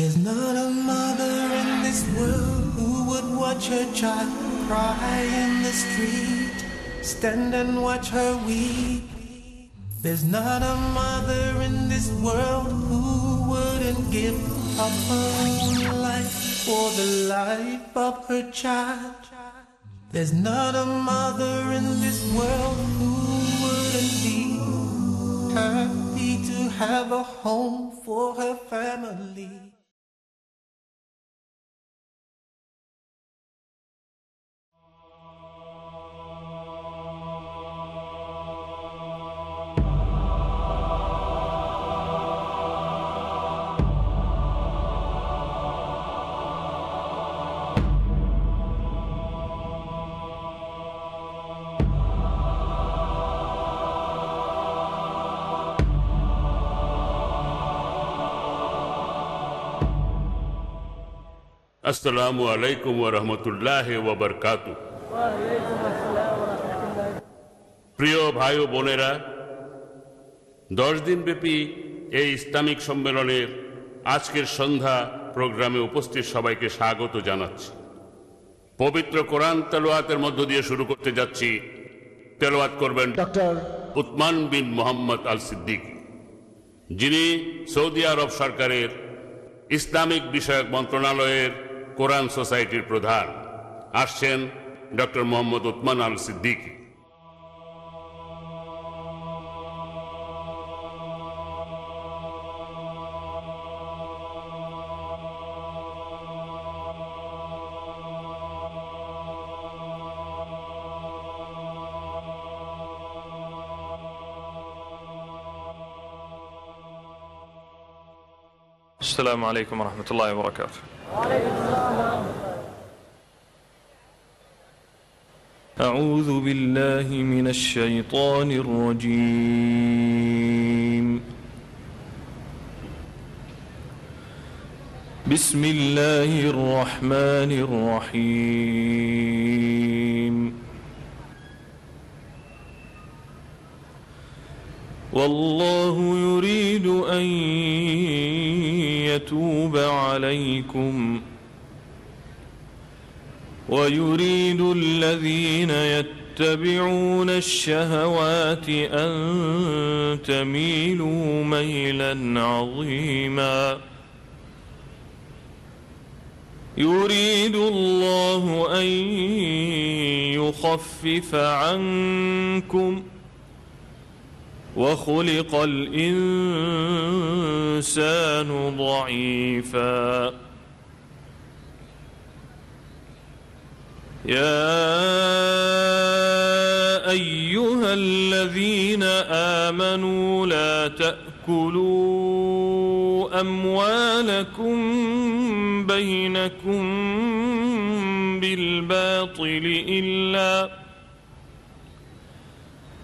There's not a mother in this world who would watch her child cry in the street, stand and watch her weep. There's not a mother in this world who wouldn't give up her life for the life of her child. There's not a mother in this world who wouldn't be happy to have a home for her family. আসসালামু আলাইকুম রহমতুল্লাহ ওবরকাত প্রিয় ভাই ও বোনেরা দশ দিনব্যাপী এই Islamic সম্মেলনের আজকের সন্ধ্যা প্রোগ্রামে উপস্থিত সবাইকে স্বাগত জানাচ্ছি। পবিত্র কোরআন তেলোয়াতের মধ্য দিয়ে শুরু করতে যাচ্ছি। তেলোয়াত করবেন doctor Uthman bin Muhammad al Siddiq যিনি সৌদি আরব সরকারের ইসলামিক বিষয়ক মন্ত্রণালয়ের কোরআন সোসাইটির প্রধান আসছেন doctor Mohammad Uthman al Siddiq السلام عليكم ورحمة الله وبركاته أعوذ بالله من الشيطان الرجيم. بسم الله الرحمن الرحيم. والله يريد أن يتوب عليكم ويريد الذين يتبعون الشهوات أن تميلوا ميلا عظيما. يريد الله أن يخفف عنكم وخلق الإنسان ضعيفا. يا أيها الذين آمنوا لا تأكلوا أموالكم بينكم بالباطل إلا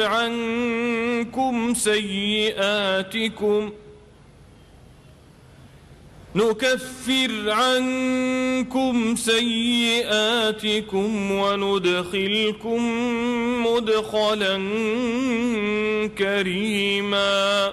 عنكم سيئاتكم نكفر عنكم سيئاتكم وندخلكم مدخلا كريما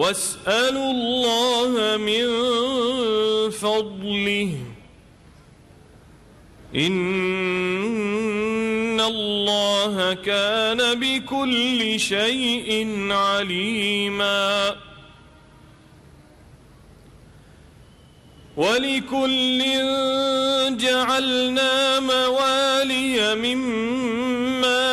واسألوا الله من فضله. إن الله كان بكل شيء عليما. ولكل جعلنا موالي مما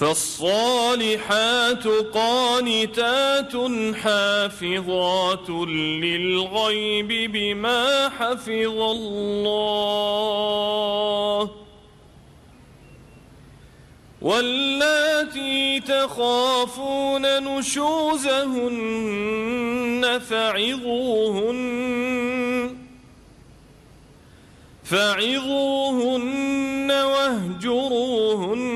فالصالحات قانتات حافظات للغيب بما حفظ الله واللاتي تخافون نشوزهن فعظوهن فعظوهن واهجروهن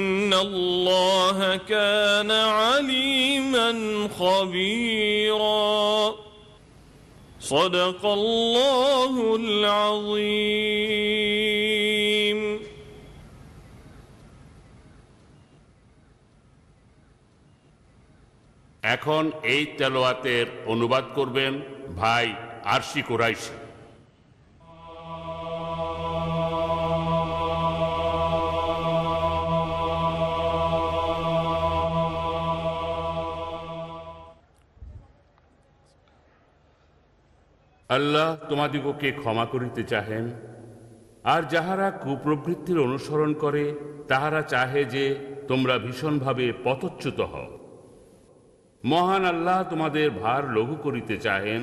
الله كان عليما خبيرا صدق الله العظيم এখন এই তেলোয়াতের অনুবাদ করবেন ভাই আরশি কুরাইশি আল্লাহ তোমাদিগকে ক্ষমা করিতে চাহেন। আর যাহারা কুপ্রবৃত্তির অনুসরণ করে, তাহারা চাহে যে তোমরা ভীষণভাবে পতচ্যুত হও। মহান আল্লাহ তোমাদের ভার লঘু করিতে চাহেন,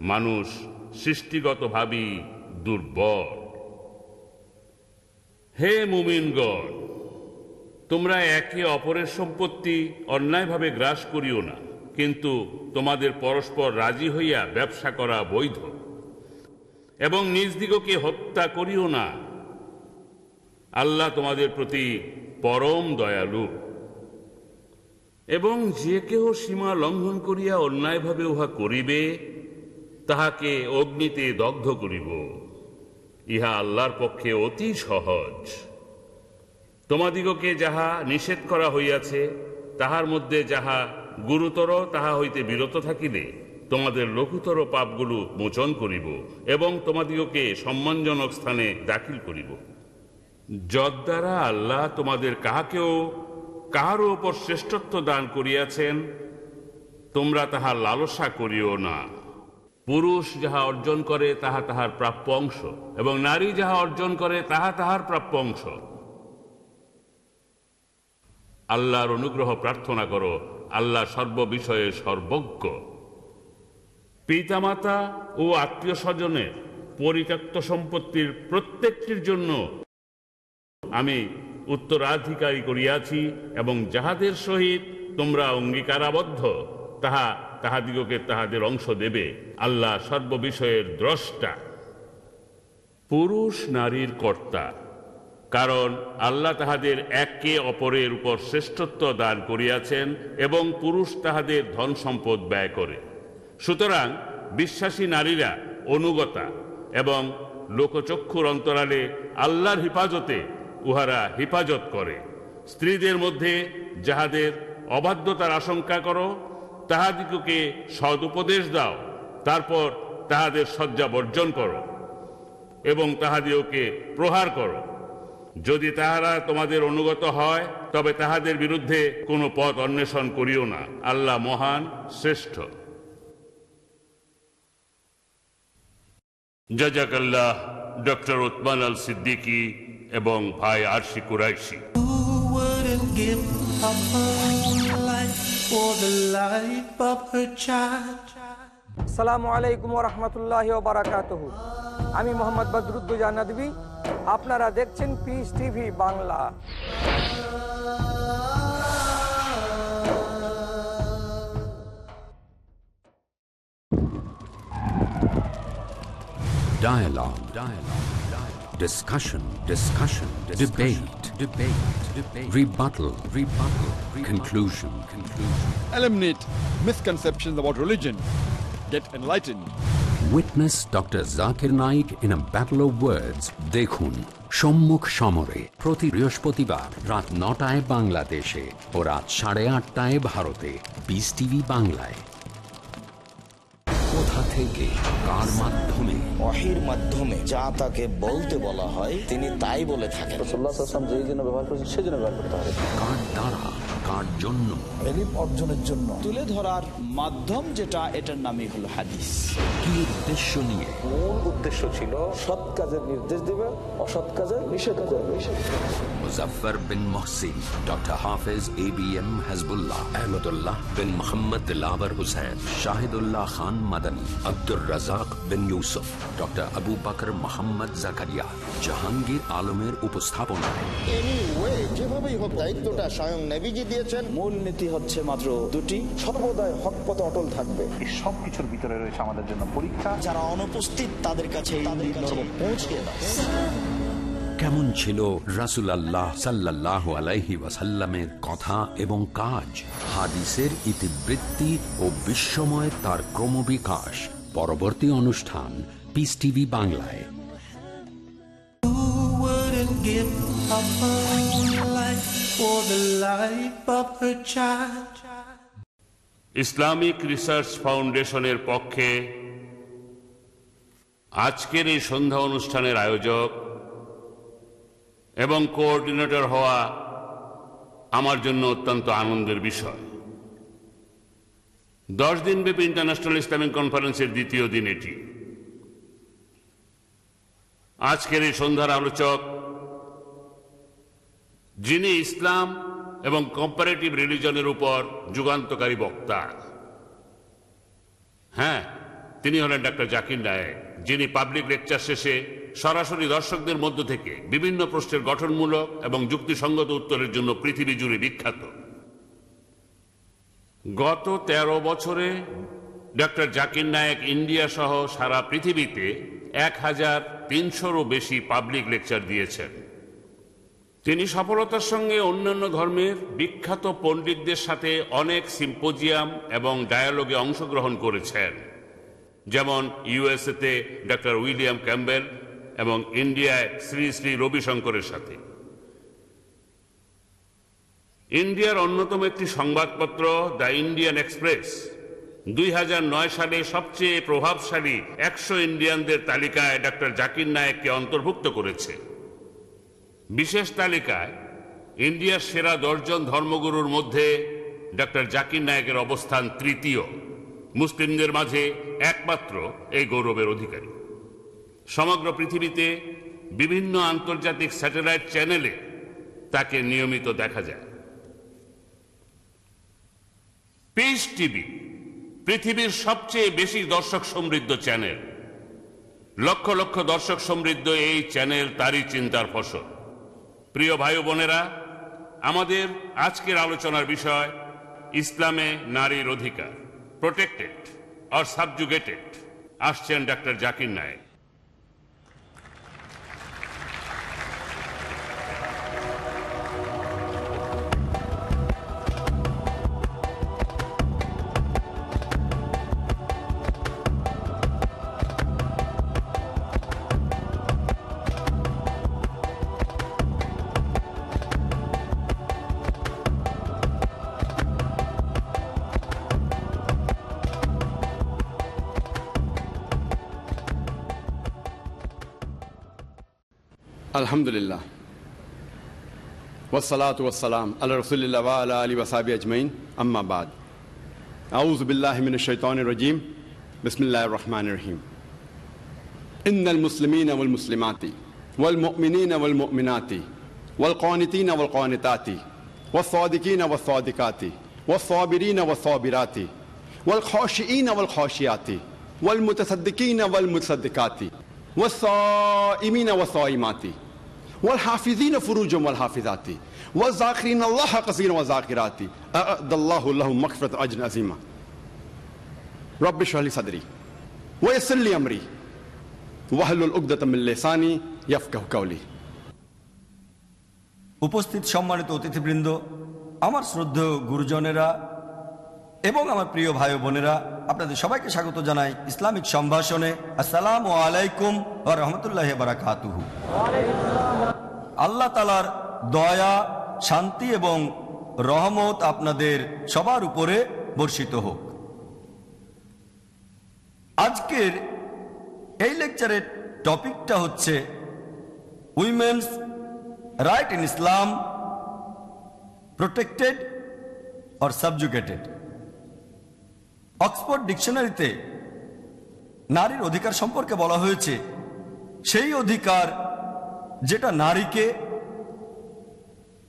মানুষ সৃষ্টিগতভাবেই দুর্বল। হে মুমিনগণ, তোমরা একে অপরের সম্পত্তি অন্যায়ভাবে গ্রাস করিও না। কিন্তু তোমাদের পরস্পর রাজি হইয়া ব্যবসা করা বৈধ। এবং নিজ দিগকে হত্যা করিও না। আল্লাহ তোমাদের প্রতি পরম দয়ালু। এবং যে কেহ সীমা লঙ্ঘন করিয়া অন্যায়ভাবে উহা করিবে, তাহাকে অগ্নিতে দগ্ধ করিব। ইহা আল্লাহর পক্ষে অতি সহজ। তোমাদিগকে যাহা নিষেধ করা হইয়াছে, তাহার মধ্যে যাহা গুরুতর, তাহা হইতে বিরত থাকিলে তোমাদের লঘুতর পাপগুলো মোচন করিব এবং তোমাদিগকে সম্মানজনক স্থানে দাখিল করিব। যদ্বারা আল্লাহ তোমাদের কাহাকেও, কাহারও উপর শ্রেষ্ঠত্ব দান করিয়াছেন, তোমরা তাহা লালসা করিও না। পুরুষ যাহা অর্জন করে, তাহা তাহার প্রাপ্য অংশ, এবং নারী যাহা অর্জন করে, তাহা তাহার প্রাপ্য অংশ। আল্লাহর অনুগ্রহ প্রার্থনা করো আল্লাহ সর্ববিষয়ে সর্বজ্ঞ। পিতামাতা ও আত্মীয় স্বজনের পরিত্যক্ত সম্পত্তির প্রত্যেকটির জন্য আমি উত্তরাধিকারী করিয়াছি এবং যাহাদের সহিত তোমরা অঙ্গীকারাবদ্ধ, তাহা তাহাদিগকে তাহাদের অংশ দেবে। আল্লাহ সর্ববিষয়ের দ্রষ্টা। পুরুষ নারীর কর্তা। কারণ আল্লাহ তাহাদের একে অপরের উপর শ্রেষ্ঠত্ব দান করিয়াছেন এবং পুরুষ তাহাদের ধন সম্পদ ব্যয় করে। সুতরাং বিশ্বাসী নারীরা অনুগতা এবং লোকচক্ষুর অন্তরালে আল্লাহর হেফাজতে উহারা হেফাজত করে। স্ত্রীদের মধ্যে যাহাদের অবাধ্যতার আশঙ্কা করো, তাহাদিগকে সদুপদেশ দাও, তারপর তাহাদের শয্যা বর্জন করো এবং তাহাদিওকে প্রহার করো। যদি তাহারা তোমাদের অনুগত হয়, তবে তাহাদের বিরুদ্ধে কোনো পথ অন্বেষণ করিও না। আল্লাহ মহান, শ্রেষ্ঠ। জাজাকাল্লাহ, ডক্টর ওতমান আল সিদ্দিকী এবং ভাই আরশি কুরাইশি? সালামু আলাইকুম রহমতুল্লাহ বারাকাত আমি মোহাম্মদ বদরুদ্দুজা নদী আপনারা দেখছেন peace TV Bangla Dialogue. Dialogue. Dialogue. Discussion. Discussion. Debate. Debate. Debate. Rebuttal. Rebuttal. Conclusion. Conclusion. Eliminate misconceptions about religion. Get enlightened. Witness Dr. Zakir Naik in a battle of words. দেখুন সম্মুখ সমরে প্রতি বৃহস্পতিবার রাত নটায় বাংলাদেশে ও রাত সাড়ে আটটায় ভারতে বিস টিভি বাংলায় কোথা থেকে কার মাধ্যমে ওয়াহির মাধ্যমে যা তাকে বলতে বলা হয় তিনি তাই বলে থাকেন ব্যবহার করেছেন সেই জন্য ব্যবহার করতে হবে কার দ্বারা কার জন্য। অর্জনের জন্য। তুলে ধরার মাধ্যম যেটা এটার নামই হলো হাদিস। কি উদ্দেশ্য নিয়ে? মূল উদ্দেশ্য ছিল সৎ কাজের নির্দেশ দেবে অসৎ কাজের নিষেধ করবে। Muzaffar bin Mohsin doctor Hafez A B M Hizbullah Ahmadullah bin Mohammad Dilabor Hossain Shahidullah Khan Madani Abdur Razzak bin Yusuf doctor Abu Bakar Mohammad Zakaria Jahangir আলমের উপস্থাপনায় যেভাবেই হোক দায়িত্বটা স্বয়ং নেভিজি দিয়েছেন। মূল নীতি হচ্ছে মাত্র দুটি। সর্বদাই হক পথে অটল থাকবে। এই সব কিছুর ভিতরে রয়েছে আমাদের জন্য পরীক্ষা। যারা অনুপস্থিত তাদের কাছে পৌঁছে কেমন ছিল রাসুল আল্লাহ সাল্লাহ আলাইহি ওয়াসাল্লামের কথা এবং কাজ হাদিসের ইতিবৃত্তি ও বিশ্বময় তার ক্রমবিকাশ পরবর্তী অনুষ্ঠান পিস টিভি বাংলায়? ইসলামিক রিসার্চ ফাউন্ডেশনের পক্ষে আজকের এই সন্ধ্যা অনুষ্ঠানের আয়োজক এবং কোঅর্ডিনেটর হওয়া আমার জন্য অত্যন্ত আনন্দের বিষয়। দশ দিনব্যাপী ইন্টারন্যাশনাল ইসলামিক কনফারেন্সের দ্বিতীয় দিন এটি। আজকের এই সন্ধ্যার আলোচক, যিনি ইসলাম এবং কম্পারেটিভ রিলিজনের উপর যুগান্তকারী বক্তা। হ্যাঁ তিনি হলেন ডাক্তার জাকির নায়েক, যিনি পাবলিক লেকচার শেষে সরাসরি দর্শকদের মধ্য থেকে বিভিন্ন প্রশ্নের গঠনমূলক এবং যুক্তিসঙ্গত উত্তরের জন্য পৃথিবী জুড়ে বিখ্যাত। গত ১৩ বছরে ডক্টর জাকির নায়েক ইন্ডিয়া সহ সারা পৃথিবীতে এক হাজার তিনশোরও বেশি পাবলিক লেকচার দিয়েছেন। তিনি সফলতার সঙ্গে অন্যান্য ধর্মের বিখ্যাত পণ্ডিতদের সাথে অনেক সিম্পোজিয়াম এবং ডায়ালগে অংশগ্রহণ করেছেন। যেমন ইউএসএতে ডক্টর উইলিয়াম ক্যাম্বেল এবং ইন্ডিয়ায় শ্রী শ্রী রবিশঙ্করের সাথে। ইন্ডিয়ার অন্যতম একটি সংবাদপত্র, দ্য ইন্ডিয়ান এক্সপ্রেস, দুই হাজার নয় সালে সবচেয়ে প্রভাবশালী একশো ইন্ডিয়ানদের তালিকায় ডক্টর জাকির নায়েককে অন্তর্ভুক্ত করেছে। বিশেষ তালিকায় ইন্ডিয়ার সেরা দশজন ধর্মগুরুর মধ্যে ডক্টর জাকির নায়েকের অবস্থান তৃতীয়। মুসলিমদের মাঝে একমাত্র এই গৌরবের অধিকারী। সমগ্র পৃথিবীতে বিভিন্ন আন্তর্জাতিক স্যাটেলাইট চ্যানেলে তাকে নিয়মিত দেখা যায়। পিস টিভি পৃথিবীর সবচেয়ে বেশি দর্শক সমৃদ্ধ চ্যানেল। লক্ষ লক্ষ দর্শক সমৃদ্ধ এই চ্যানেল তারই চিন্তার ফসল। প্রিয় ভাই বোনেরা, আমাদের আজকের আলোচনার বিষয় ইসলামে নারীর অধিকার প্রোটেক্টেড আর সাবজুগেটেড আসছেন ডাক্তার জাকির নায়েক। Alhamdulillah. والصلاة والسلام على رسول الله وعلى آله وصحبه أجمعين أما بعد أعوذ بالله من الشيطان الرجيم بسم الله الرحمن الرحيم إن المسلمين والمسلمات والمؤمنين والمؤمنات والقانتين والقانتات والصادقين والصادقات والصابرين والصابرات والخاشئين والخاشيات والمتصدقين والمتصدقات والصائمين والصائمات والحافظين فروجهم والحافظات والذاكرين الله كثيرا والذاكرات أعد الله لهم مغفرة أجر عظيما رب اشرح لي صدري ويسر لي أمري واحلل عقدة من لساني يفقه قولي উপস্থিত সম্মানিত অতিথিবৃন্দ আমার শ্রদ্ধেয় গুরুজনেরা এবং আমার প্রিয় ভাই ও বোনেরা আপনাদের সবাইকে স্বাগত জানাই ইসলামিক সম্ভাষণে আসসালামু আলাইকুম ও রহমতুল্লাহ বারাকাতুহু আল্লাহ তালার দয়া, শান্তি এবং রহমত আপনাদের সবার উপরে বর্ষিত হোক। আজকের এই লেকচারের টপিকটা হচ্ছে women's right in Islam, protected or subjugated Oxford ডিকশনারিতে নারীর অধিকার সম্পর্কে বলা হয়েছে, সেই অধিকার যেটা নারীকে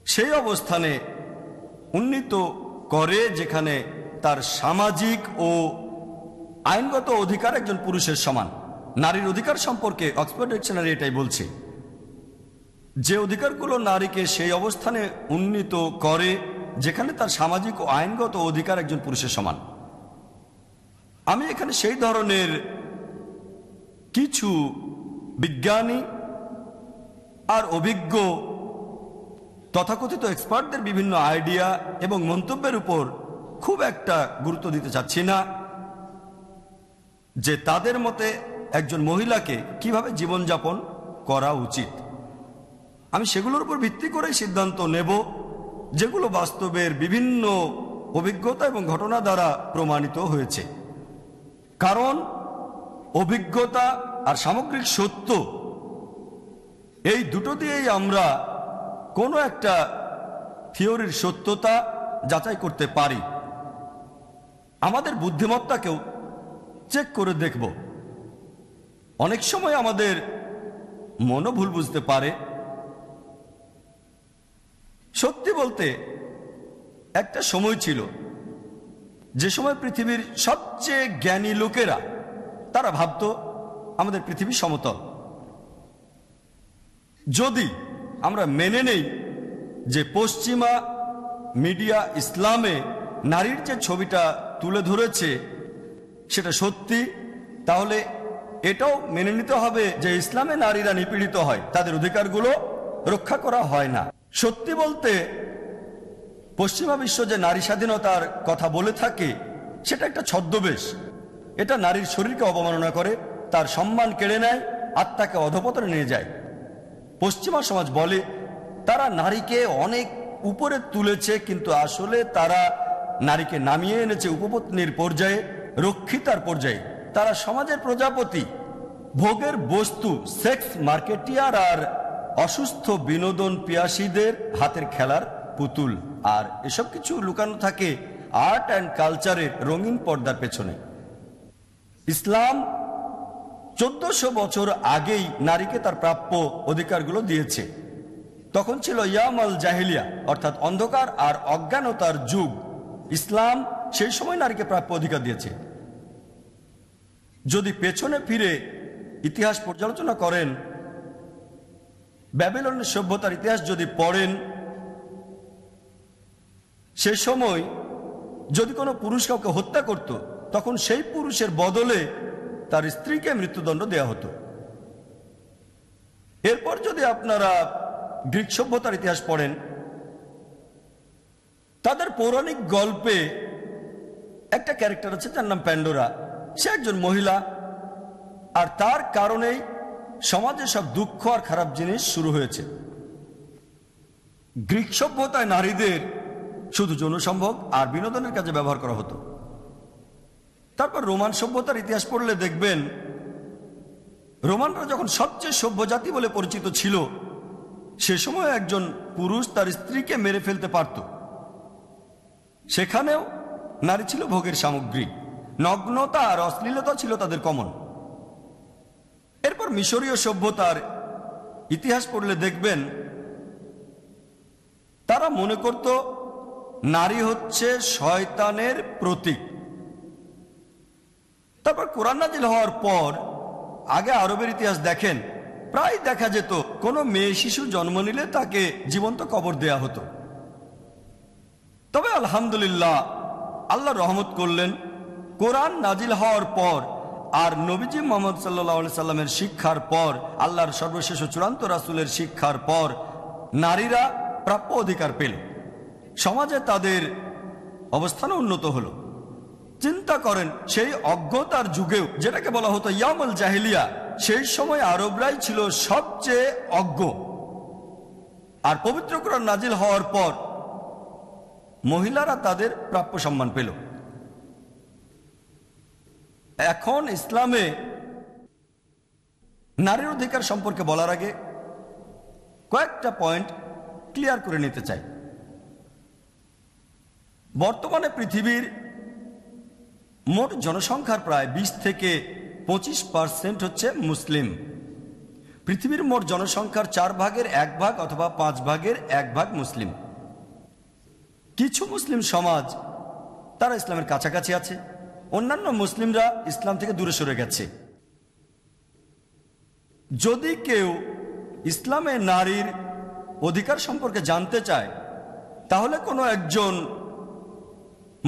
সেই অবস্থানে উন্নীত করে যেখানে তার সামাজিক ও আইনগত অধিকার একজন পুরুষের সমান। নারীর অধিকার সম্পর্কে অক্সফোর্ড ডিকশনারি এটাই বলছে। যে অধিকারগুলো নারীকে সেই অবস্থানে উন্নীত করে, যেখানে তার সামাজিক ও আইনগত অধিকার একজন পুরুষের সমান। আমি এখানে সেই ধরনের কিছু বিজ্ঞানী আর অভিজ্ঞ তথাকথিত এক্সপার্টদের বিভিন্ন আইডিয়া এবং মন্তব্যের উপর খুব একটা গুরুত্ব দিতে চাচ্ছি না যে তাদের মতে একজন মহিলাকে কীভাবে জীবনযাপন করা উচিত। আমি সেগুলোর উপর ভিত্তি করেই সিদ্ধান্ত নেব, যেগুলো বাস্তবের বিভিন্ন অভিজ্ঞতা এবং ঘটনা দ্বারা প্রমাণিত হয়েছে। কারণ অভিজ্ঞতা আর সামগ্রিক সত্য এই দুটো দিয়েই আমরা কোনো একটা থিওরির সত্যতা যাচাই করতে পারি। আমাদের বুদ্ধিমত্তাকেও চেক করে দেখব। অনেক সময় আমাদের মনও ভুল বুঝতে পারে। সত্যি বলতে একটা সময় ছিল, যে সময় পৃথিবীর সবচেয়ে জ্ঞানী লোকেরা, তারা ভাবত আমাদের পৃথিবী সমতল। যদি আমরা মেনে নেই যে পশ্চিমা মিডিয়া ইসলামে নারীর যে ছবিটা তুলে ধরেছে সেটা সত্যি, তাহলে এটাও মেনে নিতে হবে যে ইসলামে নারীরা নিপীড়িত হয়, তাদের অধিকারগুলো রক্ষা করা হয় না। সত্যি বলতে, পশ্চিমা বিশ্ব যে নারী স্বাধীনতার কথা বলে থাকে, সেটা একটা ছদ্মবেশ। এটা নারীর শরীরকে অবমাননা করে, তার সম্মান কেড়ে নেয়, আত্মাকে অধপতনে নিয়ে যায়। পশ্চিমা সমাজ বলে, তারা নারীকে অনেক উপরে তুলেছে, কিন্তু আসলে তারা নারীকে নামিয়ে এনেছে উপপত্নীর পর্যায়ে, রক্ষিতার পর্যায়ে। তারা সমাজের প্রজাপতি, ভোগের বস্তু, সেক্স মার্কেটিয়ার আর অসুস্থ বিনোদন পিয়াসীদের হাতের খেলার পুতুল। আর এসব কিছু লুকানো থাকে আর্ট অ্যান্ড কালচারের রঙিন পর্দার পেছনে। ইসলাম চোদ্দশো বছর আগেই নারীকে তার প্রাপ্য অধিকারগুলো দিয়েছে। তখন ছিল ইয়ামাল জাহিলিয়া, অর্থাৎ অন্ধকার আর অজ্ঞানতার যুগ। ইসলাম সেই সময় নারীকে প্রাপ্য অধিকার দিয়েছে। যদি পেছনে ফিরে ইতিহাস পর্যালোচনা করেন, ব্যাবিলনের সভ্যতার ইতিহাস যদি পড়েন, সে সময় যদি কোনো পুরুষ কাউকে হত্যা করত, তখন সেই পুরুষের বদলে তার স্ত্রীকে মৃত্যুদণ্ড দেয়া হতো। এরপর যদি আপনারা গ্রিক সভ্যতার ইতিহাস পড়েন, তাদের পৌরাণিক গল্পে একটা ক্যারেক্টার আছে তার নাম প্যান্ডোরা। সে একজন মহিলা, আর তার কারণেই সমাজে সব দুঃখ আর খারাপ জিনিস শুরু হয়েছে। গ্রিক সভ্যতায় নারীদের শুধু যৌনসম্ভোগ আর বিনোদনের কাজে ব্যবহার করা হতো। তারপর রোমান সভ্যতার ইতিহাস পড়লে দেখবেন, রোমানরা যখন সবচেয়ে সভ্য জাতি বলে পরিচিত ছিল, সে সময় একজন পুরুষ তার স্ত্রীকে মেরে ফেলতে পারত। সেখানেও নারী ছিল ভোগের সামগ্রী। নগ্নতা আর অশ্লীলতা ছিল তাদের কমন। এরপর মিশরীয় সভ্যতার ইতিহাস পড়লে দেখবেন, তারা মনে করত, নারী হচ্ছে শয়তানের প্রতীক। তারপর কোরআন নাজিল হওয়ার পর আগে আরবের ইতিহাস দেখেন, প্রায় দেখা যেত কোনো মেয়ে শিশু জন্ম নিলে তাকে জীবন্ত কবর দেয়া হতো। তবে আলহামদুলিল্লাহ আল্লাহ রহমত করলেন, কোরআন নাজিল হওয়ার পর আর নবীজি মোহাম্মদ সাল্লা সাল্লামের শিক্ষার পর, আল্লাহর সর্বশেষ চূড়ান্ত রাসুলের শিক্ষার পর নারীরা প্রাপ্য অধিকার পেল। সমাজে তাদের অবস্থান উন্নত হলো। চিন্তা করেন, সেই অজ্ঞতার যুগেও, যেটাকে বলা হতো ইয়ামল জাহিলিয়া, সেই সময় আরবরাই ছিল সবচেয়ে অজ্ঞ। আর পবিত্র কোরআন নাজিল হওয়ার পর, মহিলারা তাদের প্রাপ্য সম্মান পেল। এখন ইসলামে নারীর অধিকার সম্পর্কে বলার আগে কয়েকটা পয়েন্ট ক্লিয়ার করে নিতে চাই। বর্তমানে পৃথিবীর মোট জনসংখ্যার প্রায় ২০ থেকে পঁচিশ পার্সেন্ট হচ্ছে মুসলিম। পৃথিবীর মোট জনসংখ্যার চার ভাগের এক ভাগ অথবা পাঁচ ভাগের এক ভাগ মুসলিম। কিছু মুসলিম সমাজ তারা ইসলামের কাছাকাছি আছে। অন্যান্য মুসলিমরা ইসলাম থেকে দূরে সরে গেছে। যদি কেউ ইসলামে নারীর অধিকার সম্পর্কে জানতে চায়, তাহলে কোনো একজন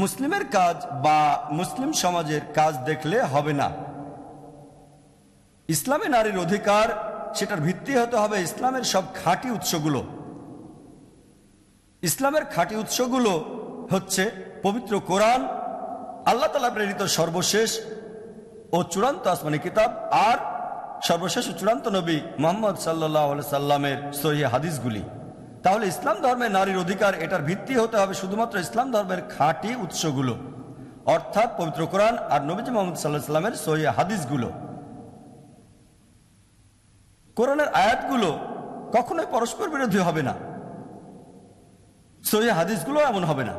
মুসলিমের কাজ বা মুসলিম সমাজের কাজ দেখলে হবে না। ইসলামে নারীর অধিকার, সেটার ভিত্তি হতে হবে ইসলামের সব খাঁটি উৎসগুলো। ইসলামের খাঁটি উৎসগুলো হচ্ছে পবিত্র কোরআন, আল্লাহ তালা প্রেরিত সর্বশেষ ও চূড়ান্ত আসমানি কিতাব আর সর্বশেষ ও চূড়ান্ত নবী মোহাম্মদ সাল্লাহ সাল্লামের সহি হাদিসগুলি। তাহলে ইসলাম ধর্মের নারীর অধিকার এটার ভিত্তি হতে হবে শুধুমাত্র ইসলাম ধর্মের খাঁটি উৎসগুলো, অর্থাৎ পবিত্র কোরআন আর নবীজ মোহাম্মদ সাল্লাহ সাল্লামের সহি হাদিসগুলো। কোরআনের আয়াতগুলো কখনোই পরস্পর বিরোধী হবে না, সহি হাদিসগুলো এমন হবে না।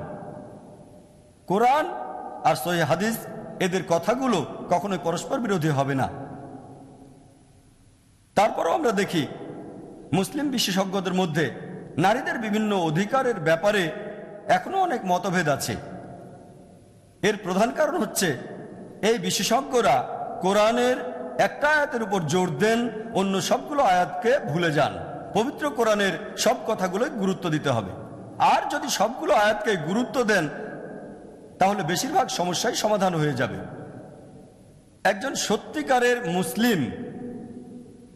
কোরআন আর সহি হাদিস, এদের কথাগুলো কখনোই পরস্পর বিরোধী হবে না। তারপরও আমরা দেখি মুসলিম বিশেষজ্ঞদের মধ্যে নারীদের বিভিন্ন অধিকারের ব্যাপারে এখনও অনেক মতভেদ আছে। এর প্রধান কারণ হচ্ছে, এই বিশেষজ্ঞরা কোরআনের একটা আয়াতের উপর জোর দেন, অন্য সবগুলো আয়াতকে ভুলে যান। পবিত্র কোরআনের সব কথাগুলোই গুরুত্ব দিতে হবে। আর যদি সবগুলো আয়াতকে গুরুত্ব দেন, তাহলে বেশিরভাগ সমস্যাই সমাধান হয়ে যাবে। একজন সত্যিকারের মুসলিম,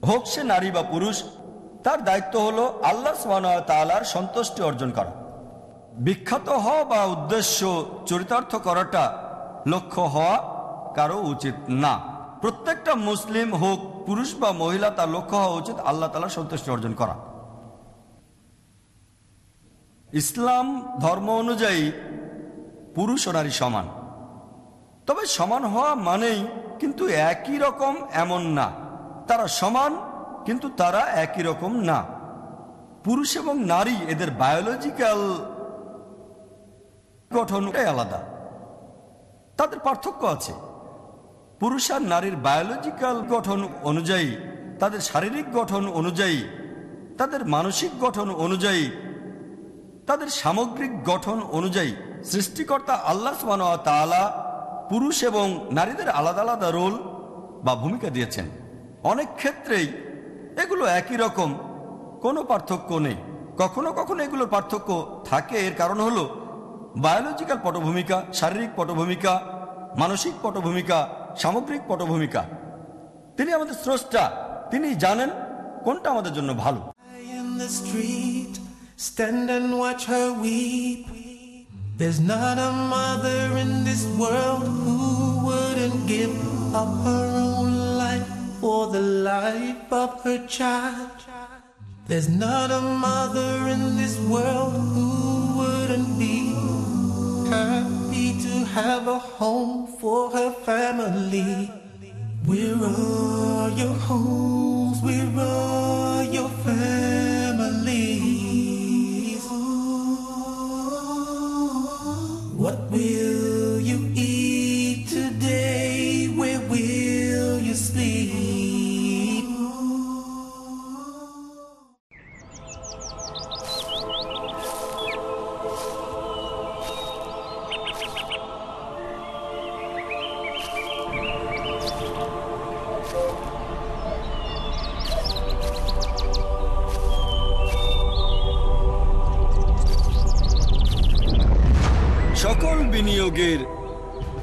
হোক সে নারী বা পুরুষ তার দায়িত্ব হলো আল্লাহ তালার সন্তুষ্টি অর্জন করা। বিখ্যাত হওয়া বা উদ্দেশ্য চরিতার্থ করাটা লক্ষ্য হওয়া কারও উচিত না। প্রত্যেকটা মুসলিম হোক, পুরুষ বা মহিলা, তার লক্ষ্য হওয়া উচিত আল্লাহ তালার সন্তুষ্টি অর্জন করা। ইসলাম ধর্ম অনুযায়ী পুরুষ ও নারী সমান। তবে সমান হওয়া মানেই কিন্তু একই রকম এমন না। তারা সমান কিন্তু তারা একই রকম না। পুরুষ এবং নারী এদের বায়োলজিক্যাল গঠনটাই আলাদা। তাদের পার্থক্য আছে। পুরুষ আর নারীর বায়োলজিক্যাল গঠন অনুযায়ী, তাদের শারীরিক গঠন অনুযায়ী, তাদের মানসিক গঠন অনুযায়ী, তাদের সামগ্রিক গঠন অনুযায়ী সৃষ্টিকর্তা আল্লাহ তালা পুরুষ এবং নারীদের আলাদা আলাদা রোল বা ভূমিকা দিয়েছেন। অনেক ক্ষেত্রেই এগুলো একই রকম। কোনো পার্থক্য নেই। কখনো কখনো এগুলোর পার্থক্য থাকে। এর কারণ হলো বায়োলজিক্যাল পটভূমিকা, শারীরিক পটভূমিকা, মানসিক পটভূমিকা, সামগ্রিক পটভূমিকা। তিনি আমাদের স্রষ্টা। তিনি জানেন কোনটা আমাদের জন্য ভালো. There's not a mother in this world who wouldn't give up her own for the life of her child. There's not a mother in this world who wouldn't be happy to have a home for her family. Where are all your homes? Where are all your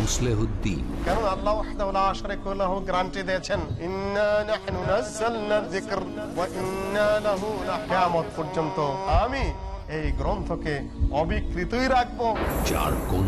Muslehuddin. আল্লাহ ওয়াহদাহু লা শারীকা লাহু guarantee দিয়েছেন? ইন্না নাহনু নাযালনা যিকর ওয়া ইন্না লাহু কিয়ামত পর্যন্ত আমি এই গ্রন্থকে অবিকৃতই রাখব। যার কোন